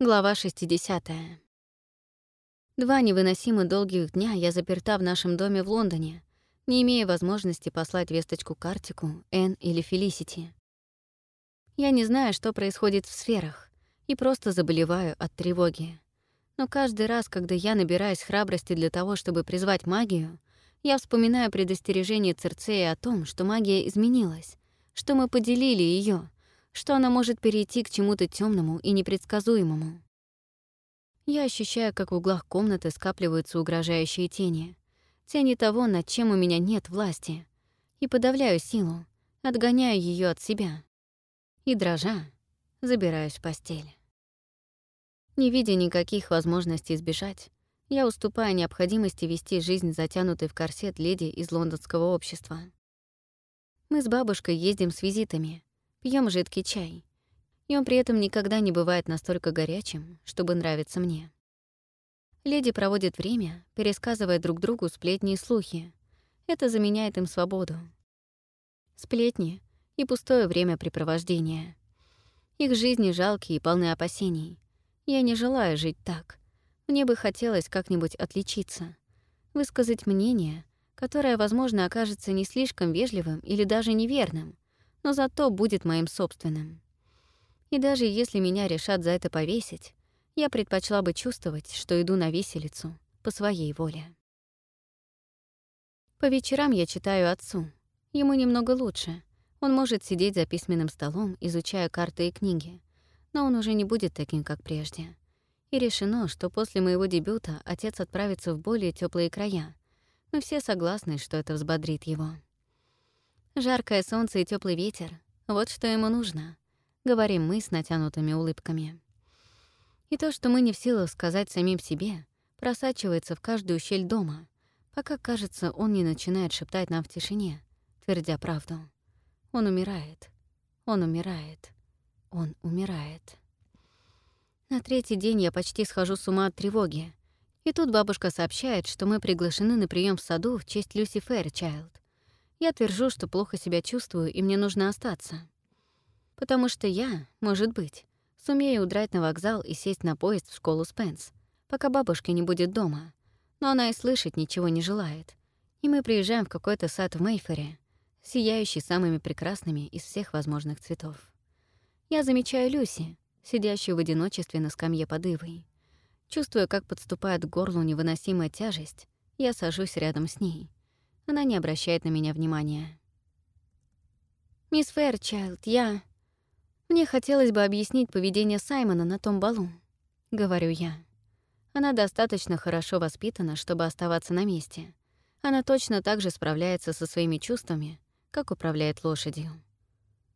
Глава 60. Два невыносимо долгих дня я заперта в нашем доме в Лондоне, не имея возможности послать весточку Картику, Энн или Фелисити. Я не знаю, что происходит в сферах, и просто заболеваю от тревоги. Но каждый раз, когда я набираюсь храбрости для того, чтобы призвать магию, я вспоминаю предостережение Церцея о том, что магия изменилась, что мы поделили ее, что она может перейти к чему-то темному и непредсказуемому. Я ощущаю, как в углах комнаты скапливаются угрожающие тени. Тени того, над чем у меня нет власти. И подавляю силу, отгоняю ее от себя. И, дрожа, забираюсь в постель. Не видя никаких возможностей сбежать, я уступаю необходимости вести жизнь затянутой в корсет леди из лондонского общества. Мы с бабушкой ездим с визитами, пьем жидкий чай. И он при этом никогда не бывает настолько горячим, чтобы нравиться мне. Леди проводят время, пересказывая друг другу сплетни и слухи. Это заменяет им свободу. Сплетни и пустое времяпрепровождение. Их жизни жалкие и полны опасений. Я не желаю жить так. Мне бы хотелось как-нибудь отличиться, высказать мнение, которое, возможно, окажется не слишком вежливым или даже неверным, но зато будет моим собственным. И даже если меня решат за это повесить, я предпочла бы чувствовать, что иду на виселицу по своей воле. По вечерам я читаю отцу. Ему немного лучше. Он может сидеть за письменным столом, изучая карты и книги, но он уже не будет таким, как прежде. И решено, что после моего дебюта отец отправится в более теплые края. Мы все согласны, что это взбодрит его. Жаркое солнце и теплый ветер — вот что ему нужно, — говорим мы с натянутыми улыбками. И то, что мы не в силах сказать самим себе, просачивается в каждую щель дома, пока, кажется, он не начинает шептать нам в тишине, твердя правду. Он умирает. Он умирает. Он умирает. На третий день я почти схожу с ума от тревоги. И тут бабушка сообщает, что мы приглашены на прием в саду в честь Люси Фэрчайлд. Я твержу, что плохо себя чувствую, и мне нужно остаться. Потому что я, может быть, сумею удрать на вокзал и сесть на поезд в школу Спенс, пока бабушки не будет дома. Но она и слышать ничего не желает. И мы приезжаем в какой-то сад в Мейфере, сияющий самыми прекрасными из всех возможных цветов. Я замечаю Люси, сидящую в одиночестве на скамье под ивой. Чувствуя, как подступает к горлу невыносимая тяжесть, я сажусь рядом с ней. Она не обращает на меня внимания. «Мисс Фэрчайлд, я...» «Мне хотелось бы объяснить поведение Саймона на том балу», — говорю я. Она достаточно хорошо воспитана, чтобы оставаться на месте. Она точно так же справляется со своими чувствами, как управляет лошадью.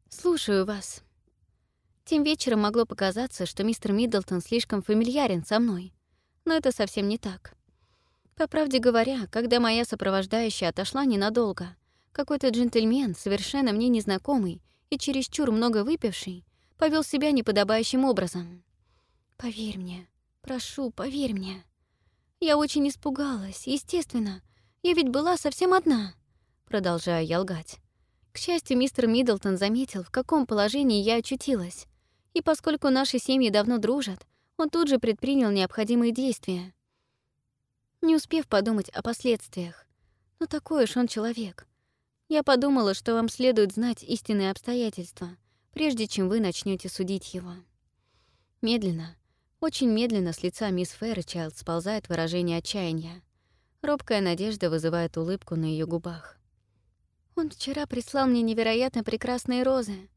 «Слушаю вас». Тем вечером могло показаться, что мистер Миддлтон слишком фамильярен со мной, но это совсем не так. По правде говоря, когда моя сопровождающая отошла ненадолго, какой-то джентльмен, совершенно мне незнакомый и чересчур много выпивший, повел себя неподобающим образом. «Поверь мне, прошу, поверь мне». Я очень испугалась, естественно. Я ведь была совсем одна. Продолжаю я лгать. К счастью, мистер Миддлтон заметил, в каком положении я очутилась. И поскольку наши семьи давно дружат, он тут же предпринял необходимые действия не успев подумать о последствиях. Но такой уж он человек. Я подумала, что вам следует знать истинные обстоятельства, прежде чем вы начнете судить его. Медленно, очень медленно с лица мисс Фэрчайлд сползает выражение отчаяния. Робкая надежда вызывает улыбку на ее губах. Он вчера прислал мне невероятно прекрасные розы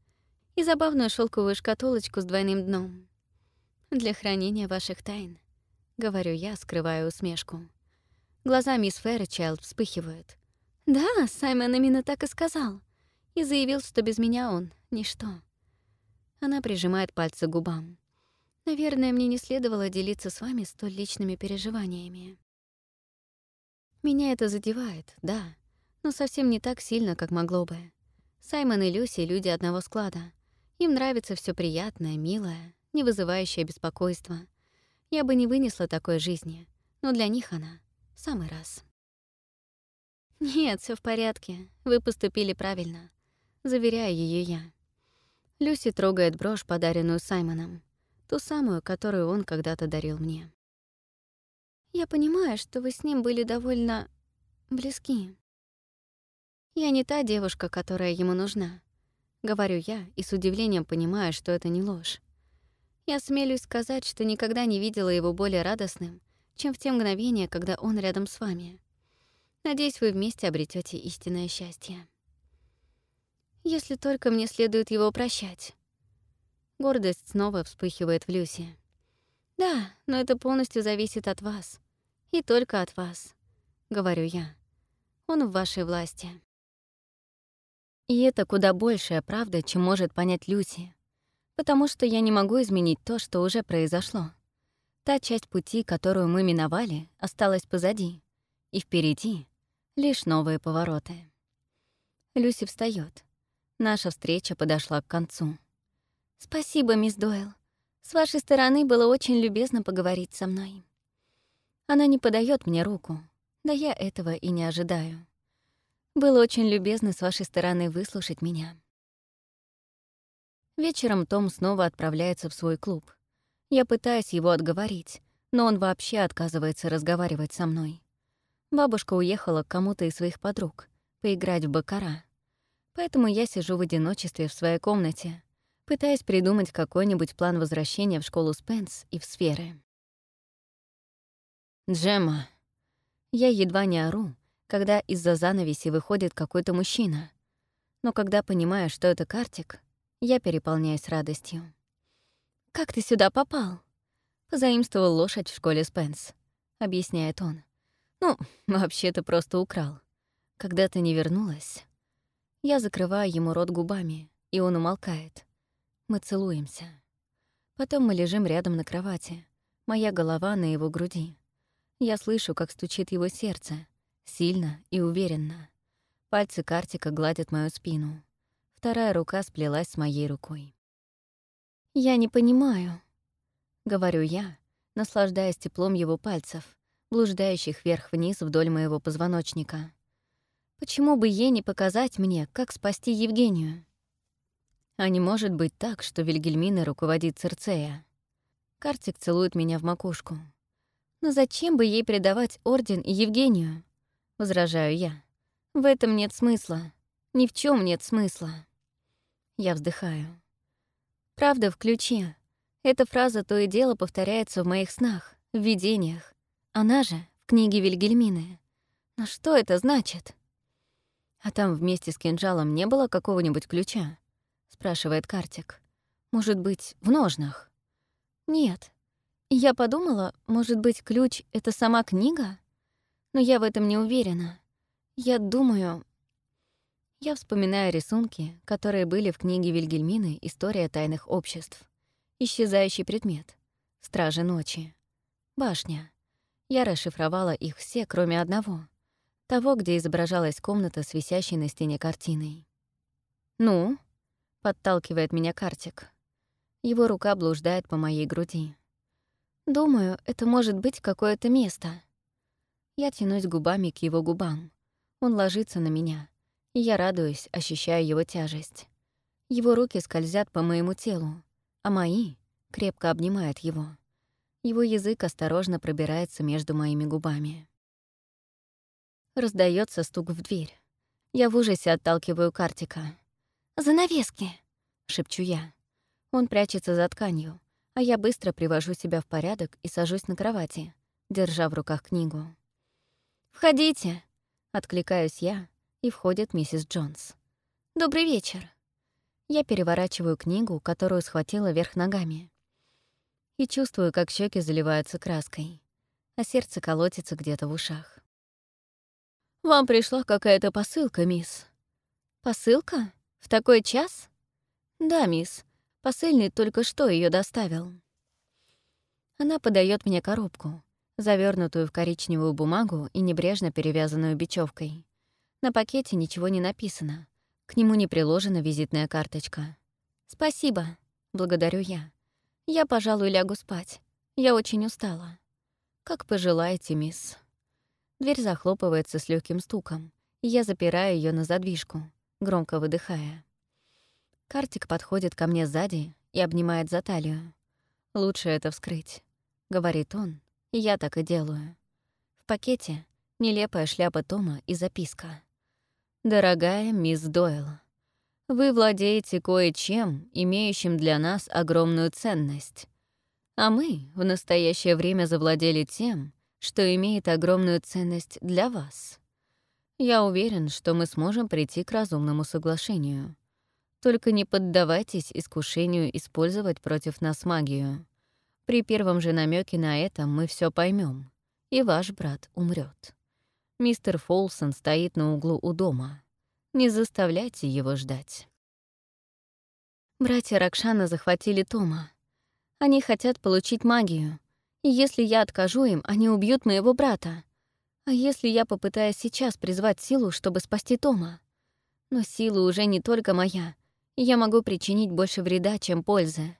и забавную шелковую шкатулочку с двойным дном. Для хранения ваших тайн, — говорю я, скрывая усмешку. Глаза мисс Фэрчайлд вспыхивают. «Да, Саймон именно так и сказал. И заявил, что без меня он — ничто». Она прижимает пальцы к губам. «Наверное, мне не следовало делиться с вами столь личными переживаниями». Меня это задевает, да, но совсем не так сильно, как могло бы. Саймон и Люси — люди одного склада. Им нравится все приятное, милое, не вызывающее беспокойства. Я бы не вынесла такой жизни, но для них она самый раз. «Нет, все в порядке. Вы поступили правильно», — заверяю ее я. Люси трогает брошь, подаренную Саймоном. ту самую, которую он когда-то дарил мне. «Я понимаю, что вы с ним были довольно близки. Я не та девушка, которая ему нужна», — говорю я и с удивлением понимаю, что это не ложь. Я смелюсь сказать, что никогда не видела его более радостным, чем в те мгновения, когда он рядом с вами. Надеюсь, вы вместе обретете истинное счастье. Если только мне следует его прощать. Гордость снова вспыхивает в Люсе. Да, но это полностью зависит от вас. И только от вас, говорю я. Он в вашей власти. И это куда большая правда, чем может понять Люси. Потому что я не могу изменить то, что уже произошло. Та часть пути, которую мы миновали, осталась позади. И впереди лишь новые повороты. Люси встает. Наша встреча подошла к концу. «Спасибо, мисс Дойл. С вашей стороны было очень любезно поговорить со мной». Она не подает мне руку, да я этого и не ожидаю. Было очень любезно с вашей стороны выслушать меня. Вечером Том снова отправляется в свой клуб. Я пытаюсь его отговорить, но он вообще отказывается разговаривать со мной. Бабушка уехала к кому-то из своих подруг поиграть в бакара. Поэтому я сижу в одиночестве в своей комнате, пытаясь придумать какой-нибудь план возвращения в школу Спенс и в сферы. «Джемма!» Я едва не ору, когда из-за занавеси выходит какой-то мужчина. Но когда понимаю, что это Картик, я переполняюсь радостью. «Как ты сюда попал?» «Позаимствовал лошадь в школе Спенс», — объясняет он. Ну, вообще-то просто украл. Когда ты не вернулась... Я закрываю ему рот губами, и он умолкает. Мы целуемся. Потом мы лежим рядом на кровати. Моя голова на его груди. Я слышу, как стучит его сердце. Сильно и уверенно. Пальцы Картика гладят мою спину. Вторая рука сплелась с моей рукой. «Я не понимаю», — говорю я, наслаждаясь теплом его пальцев, блуждающих вверх-вниз вдоль моего позвоночника. Почему бы ей не показать мне, как спасти Евгению? А не может быть так, что Вильгельмина руководит Церцея. Картик целует меня в макушку. Но зачем бы ей предавать Орден и Евгению? Возражаю я. В этом нет смысла. Ни в чем нет смысла. Я вздыхаю. Правда в ключе. Эта фраза то и дело повторяется в моих снах, в видениях. Она же в книге Вильгельмины. Но что это значит? А там вместе с кинжалом не было какого-нибудь ключа? Спрашивает Картик. Может быть, в ножнах? Нет. Я подумала, может быть, ключ — это сама книга? Но я в этом не уверена. Я думаю... Я вспоминаю рисунки, которые были в книге Вильгельмины «История тайных обществ». Исчезающий предмет. Стражи ночи. Башня. Я расшифровала их все, кроме одного. Того, где изображалась комната с висящей на стене картиной. «Ну?» — подталкивает меня Картик. Его рука блуждает по моей груди. «Думаю, это может быть какое-то место». Я тянусь губами к его губам. Он ложится на меня, я радуюсь, ощущая его тяжесть. Его руки скользят по моему телу, а мои крепко обнимают его. Его язык осторожно пробирается между моими губами. Раздается стук в дверь. Я в ужасе отталкиваю Картика. «Занавески!» — шепчу я. Он прячется за тканью, а я быстро привожу себя в порядок и сажусь на кровати, держа в руках книгу. «Входите!» — откликаюсь я, и входит миссис Джонс. «Добрый вечер!» Я переворачиваю книгу, которую схватила вверх ногами и чувствую, как щеки заливаются краской, а сердце колотится где-то в ушах. «Вам пришла какая-то посылка, мисс». «Посылка? В такой час?» «Да, мисс. Посыльный только что ее доставил». Она подает мне коробку, завернутую в коричневую бумагу и небрежно перевязанную бечевкой. На пакете ничего не написано. К нему не приложена визитная карточка. «Спасибо», — благодарю я. Я, пожалуй, лягу спать. Я очень устала. Как пожелаете, мисс. Дверь захлопывается с легким стуком, я запираю ее на задвижку, громко выдыхая. Картик подходит ко мне сзади и обнимает за талию. Лучше это вскрыть, — говорит он, и я так и делаю. В пакете нелепая шляпа Тома и записка. «Дорогая мисс Дойл, вы владеете кое-чем, имеющим для нас огромную ценность. А мы в настоящее время завладели тем, что имеет огромную ценность для вас. Я уверен, что мы сможем прийти к разумному соглашению. Только не поддавайтесь искушению использовать против нас магию. При первом же намеке на это мы все поймем, и ваш брат умрет. Мистер Фолсон стоит на углу у дома. Не заставляйте его ждать. Братья Ракшана захватили Тома. Они хотят получить магию, и если я откажу им, они убьют моего брата. А если я попытаюсь сейчас призвать силу, чтобы спасти Тома? Но сила уже не только моя, я могу причинить больше вреда, чем пользы.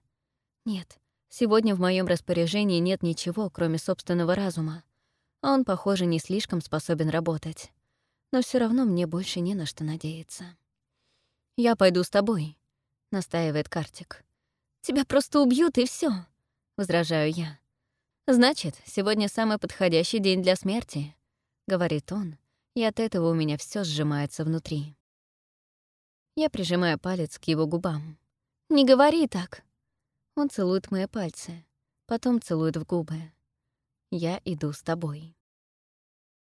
Нет, сегодня в моем распоряжении нет ничего, кроме собственного разума, он, похоже, не слишком способен работать. Но все равно мне больше не на что надеяться. «Я пойду с тобой», — настаивает Картик. Тебя просто убьют, и все, возражаю я. Значит, сегодня самый подходящий день для смерти, говорит он, и от этого у меня все сжимается внутри. Я прижимаю палец к его губам. «Не говори так!» Он целует мои пальцы, потом целует в губы. «Я иду с тобой».